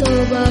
Toba